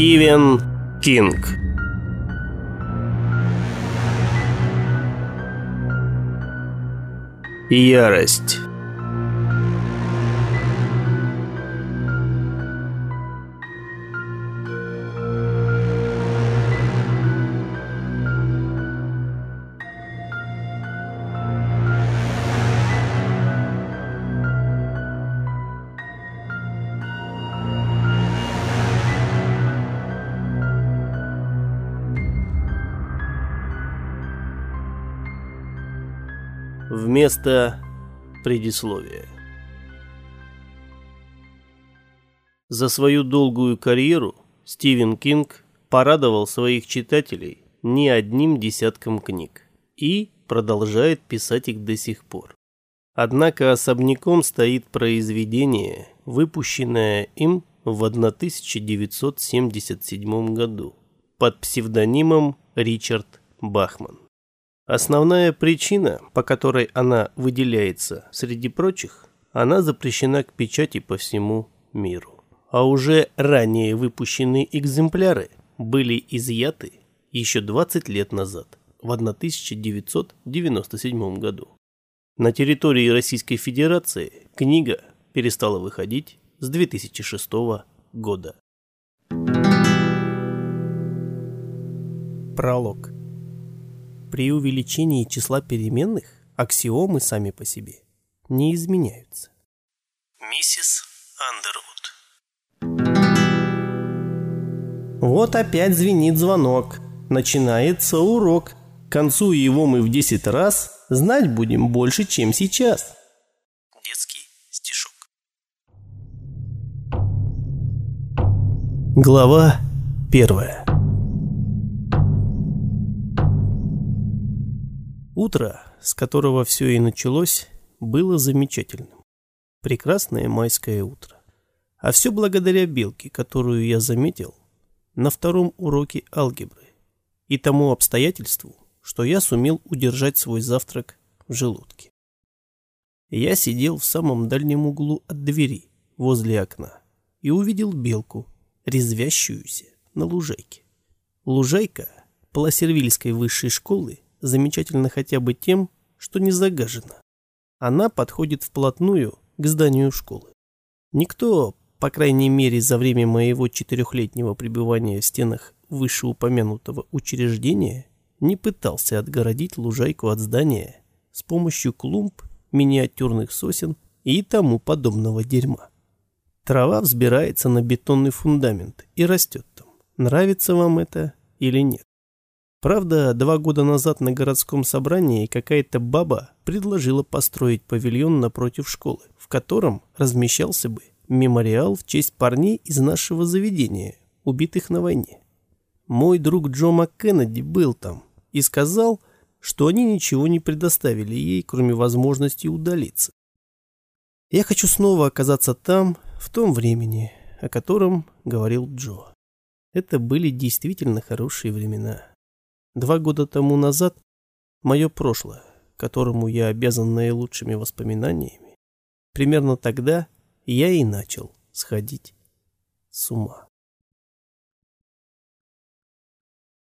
Стивен Кинг. Ярость Вместо предисловия. За свою долгую карьеру Стивен Кинг порадовал своих читателей не одним десятком книг и продолжает писать их до сих пор. Однако особняком стоит произведение, выпущенное им в 1977 году под псевдонимом Ричард Бахман. Основная причина, по которой она выделяется среди прочих, она запрещена к печати по всему миру. А уже ранее выпущенные экземпляры были изъяты еще 20 лет назад, в 1997 году. На территории Российской Федерации книга перестала выходить с 2006 года. Пролог. При увеличении числа переменных аксиомы сами по себе не изменяются. Миссис Андервуд Вот опять звенит звонок. Начинается урок. К концу его мы в 10 раз знать будем больше, чем сейчас. Детский стишок Глава первая. Утро, с которого все и началось, было замечательным. Прекрасное майское утро. А все благодаря белке, которую я заметил на втором уроке алгебры, и тому обстоятельству, что я сумел удержать свой завтрак в желудке. Я сидел в самом дальнем углу от двери, возле окна, и увидел белку, резвящуюся на лужайке. Лужайка Пласервильской высшей школы замечательна хотя бы тем, что не загажена. Она подходит вплотную к зданию школы. Никто, по крайней мере за время моего четырехлетнего пребывания в стенах вышеупомянутого учреждения, не пытался отгородить лужайку от здания с помощью клумб, миниатюрных сосен и тому подобного дерьма. Трава взбирается на бетонный фундамент и растет там. Нравится вам это или нет? Правда, два года назад на городском собрании какая-то баба предложила построить павильон напротив школы, в котором размещался бы мемориал в честь парней из нашего заведения, убитых на войне. Мой друг Джо МакКеннеди был там и сказал, что они ничего не предоставили ей, кроме возможности удалиться. Я хочу снова оказаться там, в том времени, о котором говорил Джо. Это были действительно хорошие времена. Два года тому назад мое прошлое, которому я обязан наилучшими воспоминаниями, примерно тогда я и начал сходить с ума.